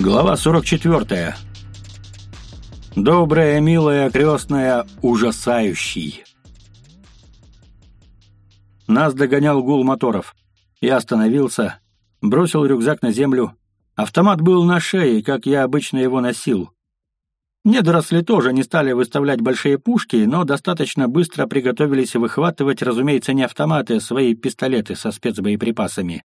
Глава 44. Добрая, милая, крестная, ужасающий. Нас догонял гул моторов. Я остановился, бросил рюкзак на землю. Автомат был на шее, как я обычно его носил. Недоросли тоже не стали выставлять большие пушки, но достаточно быстро приготовились выхватывать, разумеется, не автоматы, а свои пистолеты со спецбоеприпасами.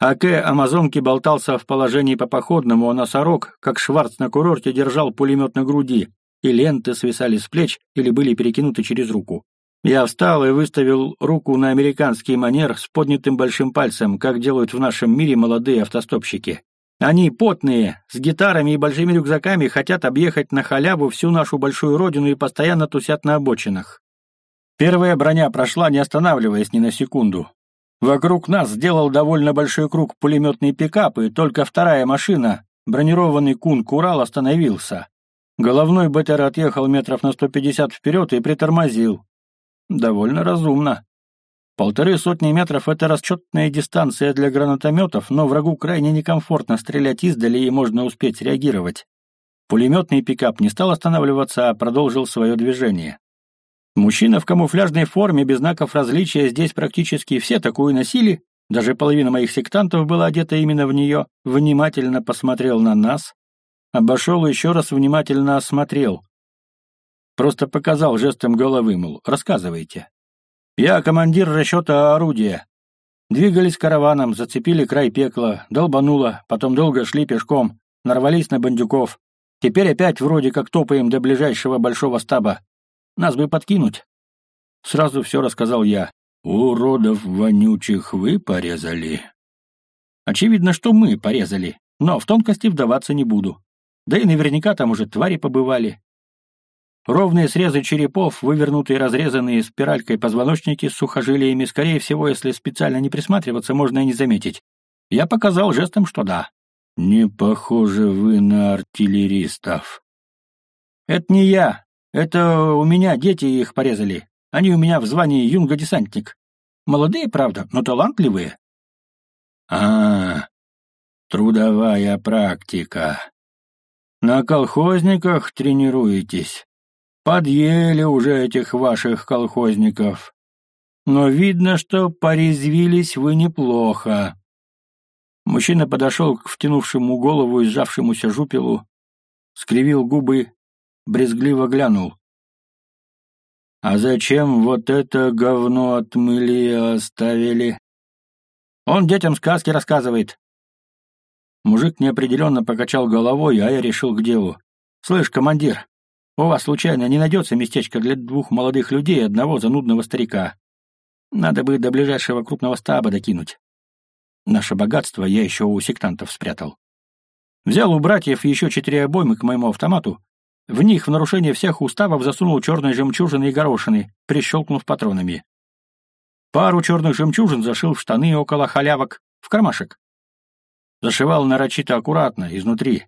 АК Амазонки болтался в положении по походному, а носорог, как Шварц на курорте, держал пулемет на груди, и ленты свисали с плеч или были перекинуты через руку. Я встал и выставил руку на американский манер с поднятым большим пальцем, как делают в нашем мире молодые автостопщики. Они потные, с гитарами и большими рюкзаками хотят объехать на халяву всю нашу большую родину и постоянно тусят на обочинах. Первая броня прошла, не останавливаясь ни на секунду. Вокруг нас сделал довольно большой круг пулеметный пикап, и только вторая машина, бронированный кунг Урал, остановился. Головной БТР отъехал метров на 150 вперед и притормозил. Довольно разумно. Полторы сотни метров — это расчетная дистанция для гранатометов, но врагу крайне некомфортно стрелять издали и можно успеть реагировать. Пулеметный пикап не стал останавливаться, а продолжил свое движение. Мужчина в камуфляжной форме без знаков различия здесь практически все такую носили, даже половина моих сектантов была одета именно в нее, внимательно посмотрел на нас, обошел еще раз внимательно осмотрел. Просто показал жестом головы, мол, рассказывайте. Я командир расчета орудия. Двигались караваном, зацепили край пекла, долбануло, потом долго шли пешком, нарвались на бандюков. Теперь опять вроде как топаем до ближайшего большого стаба. Нас бы подкинуть. Сразу все рассказал я. Уродов вонючих вы порезали. Очевидно, что мы порезали, но в тонкости вдаваться не буду. Да и наверняка там уже твари побывали. Ровные срезы черепов, вывернутые разрезанные спиралькой позвоночники с сухожилиями, скорее всего, если специально не присматриваться, можно и не заметить. Я показал жестом, что да. «Не похожи вы на артиллеристов». «Это не я, это у меня дети их порезали. Они у меня в звании юнга-десантник. Молодые, правда, но талантливые. А, трудовая практика. На колхозниках тренируетесь. Подъели уже этих ваших колхозников. Но видно, что порезвились вы неплохо. Мужчина подошел к втянувшему голову и сжавшемуся жупелу, скривил губы брезгливо глянул. «А зачем вот это говно отмыли и оставили?» «Он детям сказки рассказывает». Мужик неопределенно покачал головой, а я решил к делу. «Слышь, командир, у вас случайно не найдется местечко для двух молодых людей и одного занудного старика? Надо бы до ближайшего крупного стаба докинуть. Наше богатство я еще у сектантов спрятал. Взял у братьев еще четыре обоймы к моему автомату, в них в нарушение всех уставов засунул черные жемчужины и горошины, прищелкнув патронами. Пару черных жемчужин зашил в штаны около халявок, в кармашек. Зашивал нарочито аккуратно, изнутри.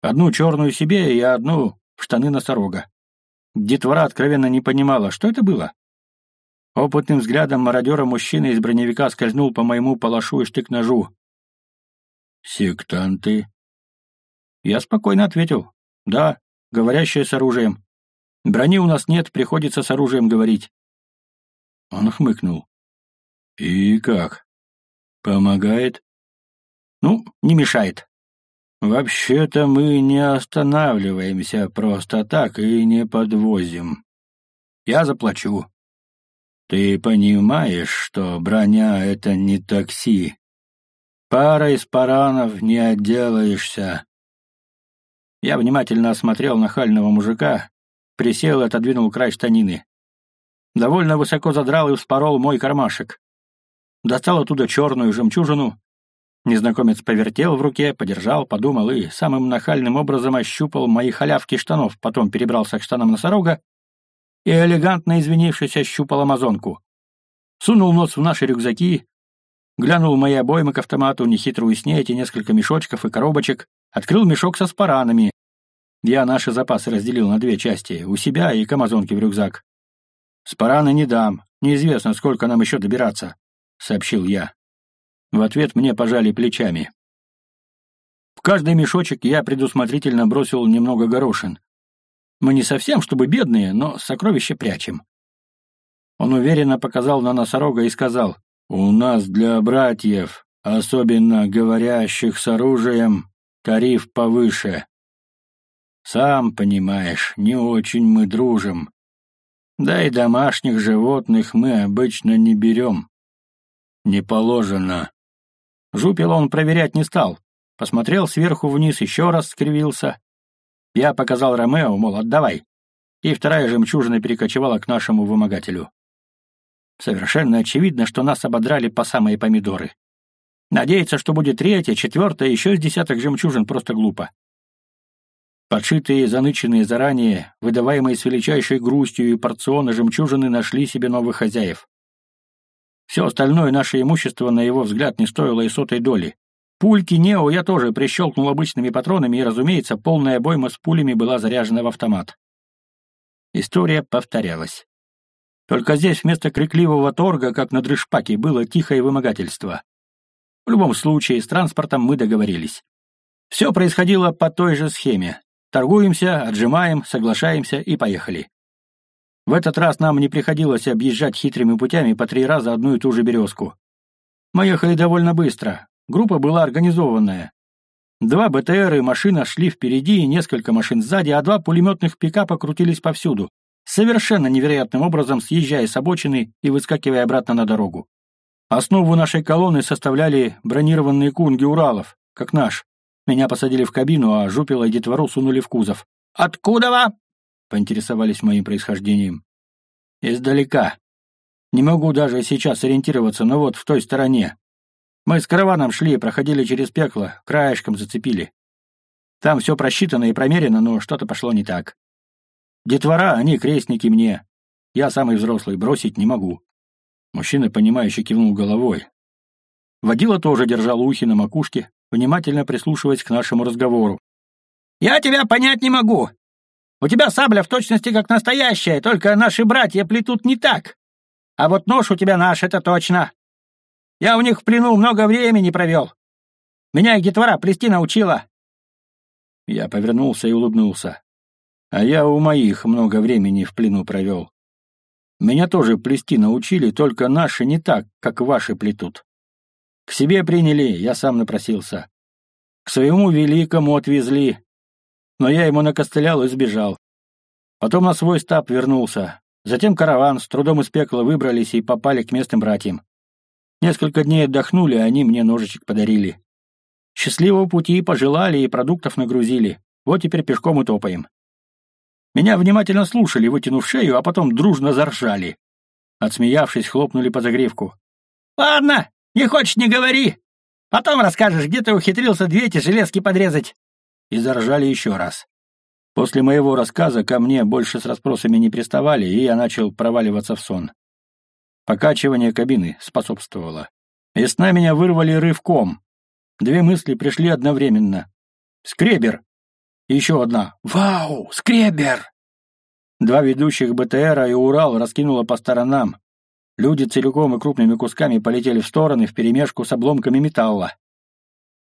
Одну черную себе и одну в штаны носорога. Детвора откровенно не понимала, что это было. Опытным взглядом мародера мужчина из броневика скользнул по моему палашу и штык-ножу. «Сектанты?» Я спокойно ответил. «Да, говорящая с оружием. Брони у нас нет, приходится с оружием говорить. Он хмыкнул. И как? Помогает? Ну, не мешает. Вообще-то мы не останавливаемся просто так и не подвозим. Я заплачу. Ты понимаешь, что броня — это не такси. Парой спаранов не отделаешься. Я внимательно осмотрел нахального мужика, присел и отодвинул край штанины. Довольно высоко задрал и вспорол мой кармашек. Достал оттуда черную жемчужину. Незнакомец повертел в руке, подержал, подумал и самым нахальным образом ощупал мои халявки штанов, потом перебрался к штанам носорога и, элегантно извинившись, ощупал амазонку. Сунул нос в наши рюкзаки, глянул мои обоймы к автомату, нехитрую снеть и несколько мешочков и коробочек, открыл мешок со спаранами, я наши запасы разделил на две части, у себя и к в рюкзак. «Спараны не дам, неизвестно, сколько нам еще добираться», — сообщил я. В ответ мне пожали плечами. каждый мешочек я предусмотрительно бросил немного горошин. Мы не совсем, чтобы бедные, но сокровища прячем. Он уверенно показал на носорога и сказал, «У нас для братьев, особенно говорящих с оружием, тариф повыше. Сам понимаешь, не очень мы дружим. Да и домашних животных мы обычно не берем. Не положено. Жупил он проверять не стал. Посмотрел сверху вниз, еще раз скривился. Я показал Ромео, мол, отдавай. И вторая жемчужина перекочевала к нашему вымогателю. Совершенно очевидно, что нас ободрали по самые помидоры. Надеяться, что будет третья, четвертая, еще с десяток жемчужин, просто глупо. Подшитые, заныченные заранее, выдаваемые с величайшей грустью и порционы жемчужины нашли себе новых хозяев. Все остальное наше имущество, на его взгляд, не стоило и сотой доли. Пульки Нео я тоже прищелкнул обычными патронами, и, разумеется, полная обойма с пулями была заряжена в автомат. История повторялась. Только здесь вместо крикливого торга, как на дрышпаке, было тихое вымогательство. В любом случае, с транспортом мы договорились. Все происходило по той же схеме. Торгуемся, отжимаем, соглашаемся и поехали. В этот раз нам не приходилось объезжать хитрыми путями по три раза одну и ту же березку. Мы ехали довольно быстро. Группа была организованная. Два БТР и машина шли впереди, несколько машин сзади, а два пулеметных пикапа крутились повсюду, совершенно невероятным образом съезжая с обочины и выскакивая обратно на дорогу. Основу нашей колонны составляли бронированные кунги Уралов, как наш. Меня посадили в кабину, а Жупила и детвору сунули в кузов. «Откуда вы?» — поинтересовались моим происхождением. «Издалека. Не могу даже сейчас ориентироваться, но вот в той стороне. Мы с караваном шли, проходили через пекло, краешком зацепили. Там все просчитано и промерено, но что-то пошло не так. Детвора, они крестники мне. Я самый взрослый, бросить не могу». Мужчина, понимающе кивнул головой. Водила тоже держал ухи на макушке, внимательно прислушиваясь к нашему разговору. «Я тебя понять не могу. У тебя сабля в точности как настоящая, только наши братья плетут не так. А вот нож у тебя наш, это точно. Я у них в плену много времени провел. Меня их детвора плести научила». Я повернулся и улыбнулся. А я у моих много времени в плену провел. Меня тоже плести научили, только наши не так, как ваши плетут. К себе приняли, я сам напросился. К своему великому отвезли, но я ему накостылял и сбежал. Потом на свой стаб вернулся. Затем караван, с трудом из пекла выбрались и попали к местным братьям. Несколько дней отдохнули, они мне ножичек подарили. Счастливого пути пожелали и продуктов нагрузили. Вот теперь пешком и топаем. Меня внимательно слушали, вытянув шею, а потом дружно заржали. Отсмеявшись, хлопнули по загривку. «Ладно, не хочешь, не говори. Потом расскажешь, где ты ухитрился две эти железки подрезать. И заржали еще раз. После моего рассказа ко мне больше с расспросами не приставали, и я начал проваливаться в сон. Покачивание кабины способствовало. Из сна меня вырвали рывком. Две мысли пришли одновременно. «Скребер!» Еще одна. «Вау! Скребер!» Два ведущих БТРа и Урал раскинуло по сторонам, Люди целиком и крупными кусками полетели в стороны вперемешку с обломками металла.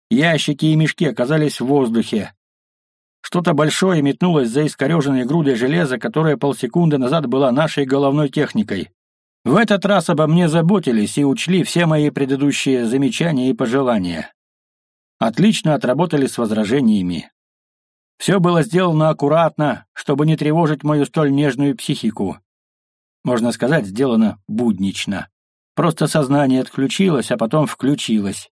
Ящики и мешки оказались в воздухе. Что-то большое метнулось за искореженной грудой железа, которая полсекунды назад была нашей головной техникой. В этот раз обо мне заботились и учли все мои предыдущие замечания и пожелания. Отлично отработали с возражениями. Все было сделано аккуратно, чтобы не тревожить мою столь нежную психику. Можно сказать, сделано буднично. Просто сознание отключилось, а потом включилось.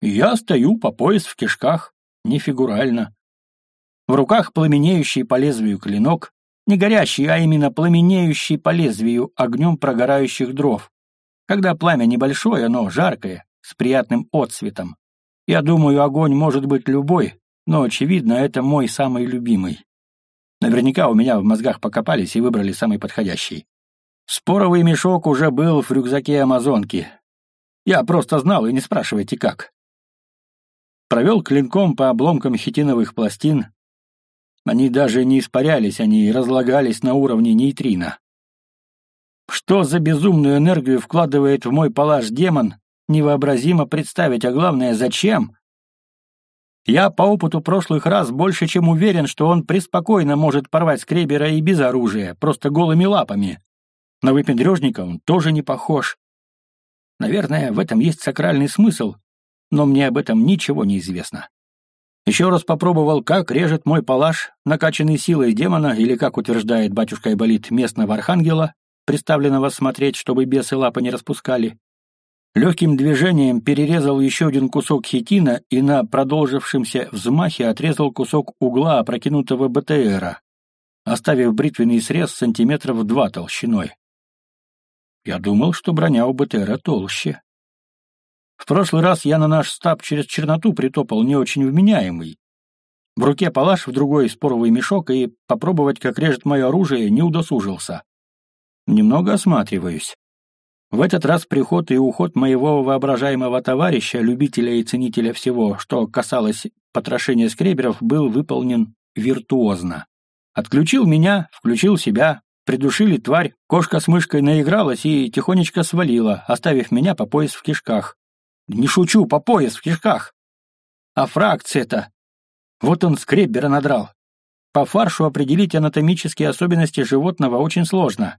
Я стою по пояс в кишках, не фигурально. В руках пламенеющий по лезвию клинок, не горящий, а именно пламенеющий по лезвию огнем прогорающих дров. Когда пламя небольшое, но жаркое, с приятным отсветом. Я думаю, огонь может быть любой, но, очевидно, это мой самый любимый. Наверняка у меня в мозгах покопались и выбрали самый подходящий. Споровый мешок уже был в рюкзаке Амазонки. Я просто знал, и не спрашивайте как. Провел клинком по обломкам хитиновых пластин. Они даже не испарялись, они разлагались на уровне нейтрино. Что за безумную энергию вкладывает в мой палаш демон, невообразимо представить, а главное, зачем? Я по опыту прошлых раз больше чем уверен, что он преспокойно может порвать скребера и без оружия, просто голыми лапами. На выпендрежника он тоже не похож. Наверное, в этом есть сакральный смысл, но мне об этом ничего не известно. Еще раз попробовал, как режет мой палаш, накачанный силой демона, или, как утверждает батюшка Айболит, местного архангела, представленного смотреть, чтобы бесы лапы не распускали. Легким движением перерезал еще один кусок хитина и на продолжившемся взмахе отрезал кусок угла опрокинутого БТРа, оставив бритвенный срез сантиметров два толщиной. Я думал, что броня у БТРа толще. В прошлый раз я на наш стаб через черноту притопал не очень вменяемый. В руке палаш, в другой споровый мешок, и попробовать, как режет мое оружие, не удосужился. Немного осматриваюсь. В этот раз приход и уход моего воображаемого товарища, любителя и ценителя всего, что касалось потрошения скреберов, был выполнен виртуозно. Отключил меня, включил себя, придушили тварь, кошка с мышкой наигралась и тихонечко свалила, оставив меня по пояс в кишках. Не шучу, по пояс в кишках. А фракция-то... Вот он скребера надрал. По фаршу определить анатомические особенности животного очень сложно.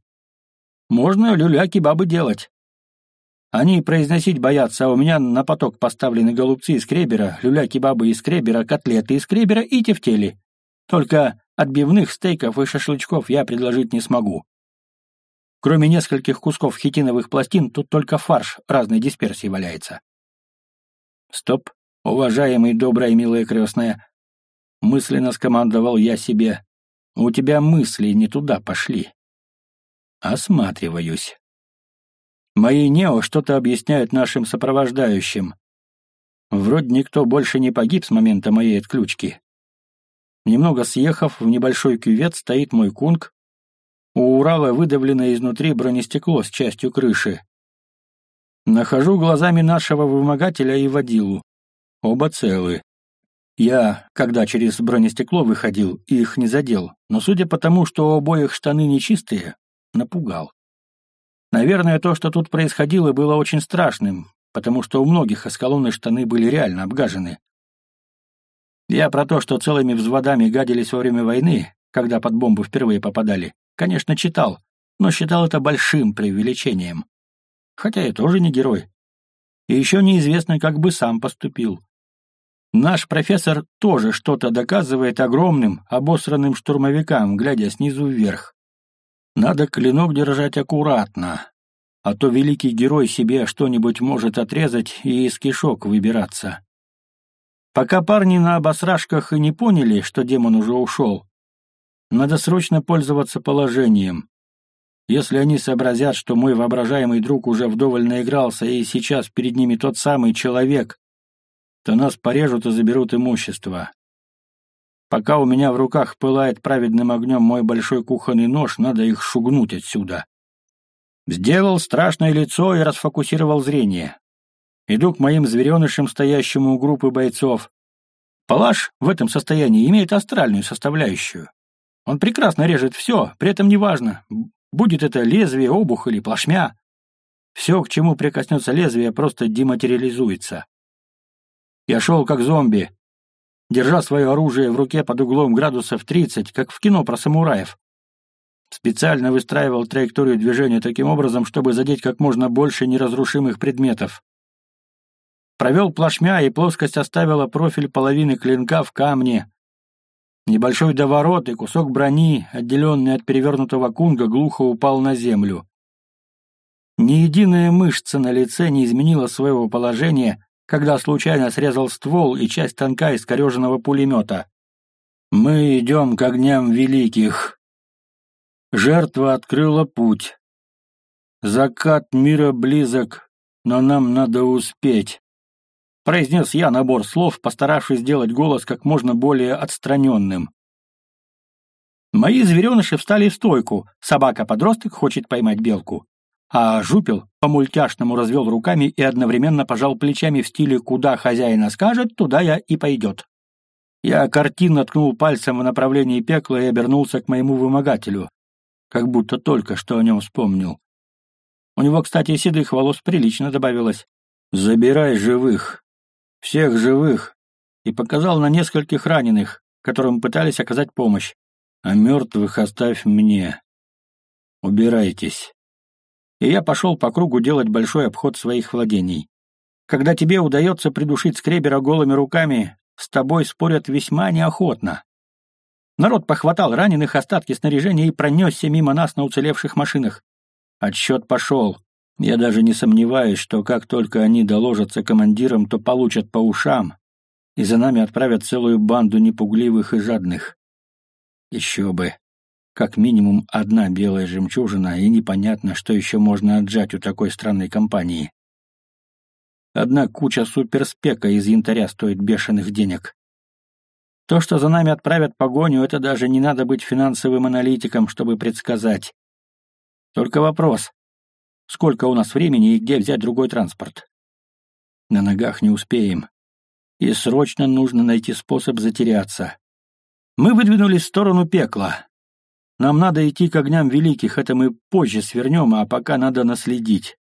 Можно люля-кебабы делать. Они произносить боятся, а у меня на поток поставлены голубцы из кребера, люля-кебабы из кребера, котлеты из кребера и тефтели. Только отбивных стейков и шашлычков я предложить не смогу. Кроме нескольких кусков хитиновых пластин, тут только фарш разной дисперсии валяется. Стоп, уважаемый, добрая милая крестная. Мысленно скомандовал я себе. У тебя мысли не туда пошли. Осматриваюсь. Мои нео что-то объясняют нашим сопровождающим. Вроде никто больше не погиб с момента моей отключки. Немного съехав, в небольшой кювет стоит мой кунг. У Урала выдавлено изнутри бронестекло с частью крыши. Нахожу глазами нашего вымогателя и водилу. Оба целы. Я, когда через бронестекло выходил, их не задел, но судя по тому, что у обоих штаны нечистые, напугал. Наверное, то, что тут происходило, было очень страшным, потому что у многих из колонны штаны были реально обгажены. Я про то, что целыми взводами гадились во время войны, когда под бомбу впервые попадали, конечно, читал, но считал это большим преувеличением. Хотя я тоже не герой. И еще неизвестно, как бы сам поступил. Наш профессор тоже что-то доказывает огромным, обосранным штурмовикам, глядя снизу вверх. Надо клинок держать аккуратно, а то великий герой себе что-нибудь может отрезать и из кишок выбираться. Пока парни на обосрашках и не поняли, что демон уже ушел, надо срочно пользоваться положением. Если они сообразят, что мой воображаемый друг уже вдоволь наигрался и сейчас перед ними тот самый человек, то нас порежут и заберут имущество. Пока у меня в руках пылает праведным огнем мой большой кухонный нож, надо их шугнуть отсюда. Сделал страшное лицо и расфокусировал зрение. Иду к моим зверенышам, стоящим у группы бойцов. Палаш в этом состоянии имеет астральную составляющую. Он прекрасно режет все, при этом неважно, будет это лезвие, обух или плашмя. Все, к чему прикоснется лезвие, просто дематериализуется. Я шел как зомби, держа свое оружие в руке под углом градусов 30, как в кино про самураев. Специально выстраивал траекторию движения таким образом, чтобы задеть как можно больше неразрушимых предметов. Провел плашмя, и плоскость оставила профиль половины клинка в камне. Небольшой доворот и кусок брони, отделенный от перевернутого кунга, глухо упал на землю. Ни единая мышца на лице не изменила своего положения, когда случайно срезал ствол и часть танка искореженного пулемета. «Мы идем к огням великих». Жертва открыла путь. Закат мира близок, но нам надо успеть. Произнес я набор слов, постаравшись сделать голос как можно более отстраненным. Мои звереныши встали в стойку. Собака-подросток хочет поймать белку. А жупел по-мультяшному развел руками и одновременно пожал плечами в стиле «куда хозяина скажет, туда я и пойдет». Я картинно ткнул пальцем в направлении пекла и обернулся к моему вымогателю, как будто только что о нем вспомнил. У него, кстати, седых волос прилично добавилось. «Забирай живых. Всех живых и показал на нескольких раненых, которым пытались оказать помощь. «А мертвых оставь мне. Убирайтесь». И я пошел по кругу делать большой обход своих владений. Когда тебе удается придушить скребера голыми руками, с тобой спорят весьма неохотно. Народ похватал раненых остатки снаряжения и пронесся мимо нас на уцелевших машинах. Отсчет пошел. Я даже не сомневаюсь, что как только они доложатся командирам, то получат по ушам, и за нами отправят целую банду непугливых и жадных. Еще бы. Как минимум одна белая жемчужина, и непонятно, что еще можно отжать у такой странной компании. Одна куча суперспека из янтаря стоит бешеных денег. То, что за нами отправят погоню, это даже не надо быть финансовым аналитиком, чтобы предсказать. Только вопрос, сколько у нас времени и где взять другой транспорт? На ногах не успеем. И срочно нужно найти способ затеряться. Мы выдвинулись в сторону пекла. Нам надо идти к огням великих, это мы позже свернем, а пока надо наследить.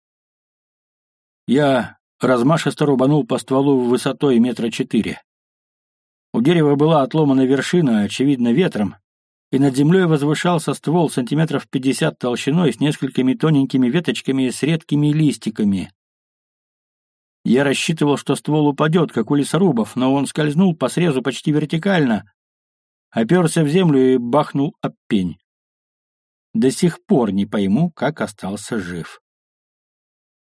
Я размашисто рубанул по стволу высотой метра четыре. У дерева была отломана вершина, очевидно, ветром, и над землей возвышался ствол сантиметров пятьдесят толщиной с несколькими тоненькими веточками и с редкими листиками. Я рассчитывал, что ствол упадет, как у лесорубов, но он скользнул по срезу почти вертикально, оперся в землю и бахнул об пень. До сих пор не пойму, как остался жив.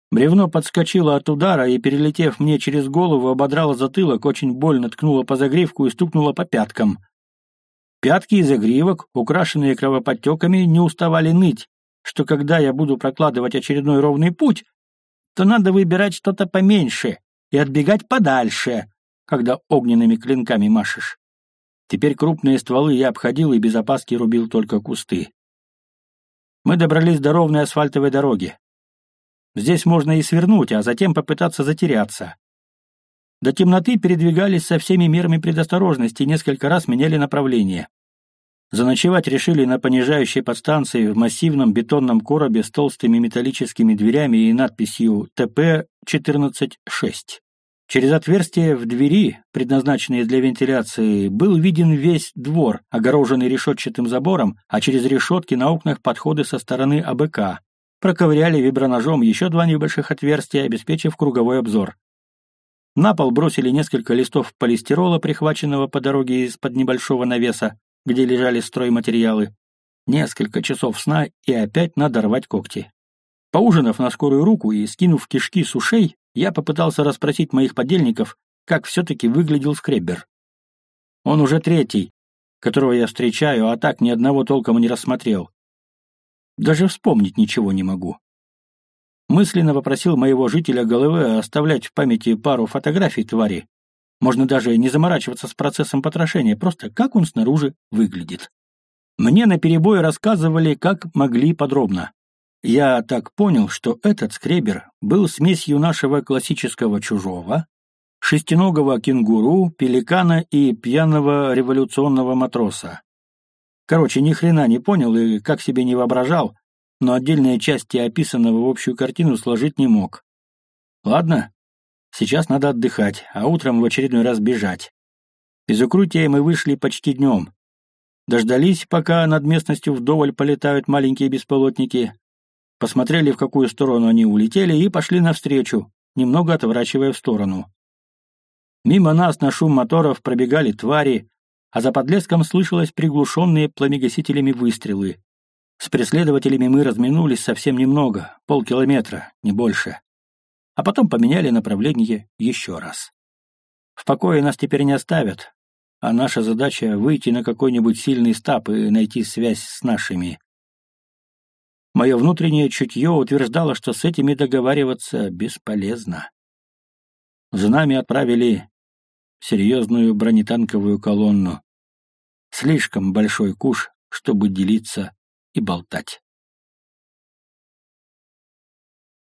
Бревно подскочило от удара и, перелетев мне через голову, ободрало затылок, очень больно ткнуло по загривку и стукнуло по пяткам. Пятки и загривок, украшенные кровоподтеками, не уставали ныть, что когда я буду прокладывать очередной ровный путь, то надо выбирать что-то поменьше и отбегать подальше, когда огненными клинками машешь. Теперь крупные стволы я обходил и без опаски рубил только кусты. Мы добрались до ровной асфальтовой дороги. Здесь можно и свернуть, а затем попытаться затеряться. До темноты передвигались со всеми мерами предосторожности и несколько раз меняли направление. Заночевать решили на понижающей подстанции в массивном бетонном коробе с толстыми металлическими дверями и надписью ТП-14-6. Через отверстие в двери, предназначенное для вентиляции, был виден весь двор, огороженный решетчатым забором, а через решетки на окнах подходы со стороны АБК, проковыряли виброножом еще два небольших отверстия, обеспечив круговой обзор. На пол бросили несколько листов полистирола, прихваченного по дороге из-под небольшого навеса, где лежали стройматериалы. Несколько часов сна, и опять надо рвать когти. Поужинав на скорую руку и скинув кишки с ушей, я попытался расспросить моих подельников, как все-таки выглядел скреббер. Он уже третий, которого я встречаю, а так ни одного толком не рассмотрел. Даже вспомнить ничего не могу. Мысленно попросил моего жителя головы оставлять в памяти пару фотографий твари. Можно даже не заморачиваться с процессом потрошения, просто как он снаружи выглядит. Мне наперебой рассказывали, как могли подробно. Я так понял, что этот скребер был смесью нашего классического чужого, шестиногого кенгуру, пеликана и пьяного революционного матроса. Короче, ни хрена не понял и как себе не воображал, но отдельные части описанного в общую картину сложить не мог. Ладно, сейчас надо отдыхать, а утром в очередной раз бежать. Из укрытия мы вышли почти днем. Дождались, пока над местностью вдоволь полетают маленькие бесполотники, посмотрели, в какую сторону они улетели, и пошли навстречу, немного отворачивая в сторону. Мимо нас на шум моторов пробегали твари, а за подлеском слышалось приглушенные пламегасителями выстрелы. С преследователями мы разминулись совсем немного, полкилометра, не больше. А потом поменяли направление еще раз. В покое нас теперь не оставят, а наша задача — выйти на какой-нибудь сильный стап и найти связь с нашими. Мое внутреннее чутье утверждало, что с этими договариваться бесполезно. За нами отправили серьезную бронетанковую колонну. Слишком большой куш, чтобы делиться и болтать.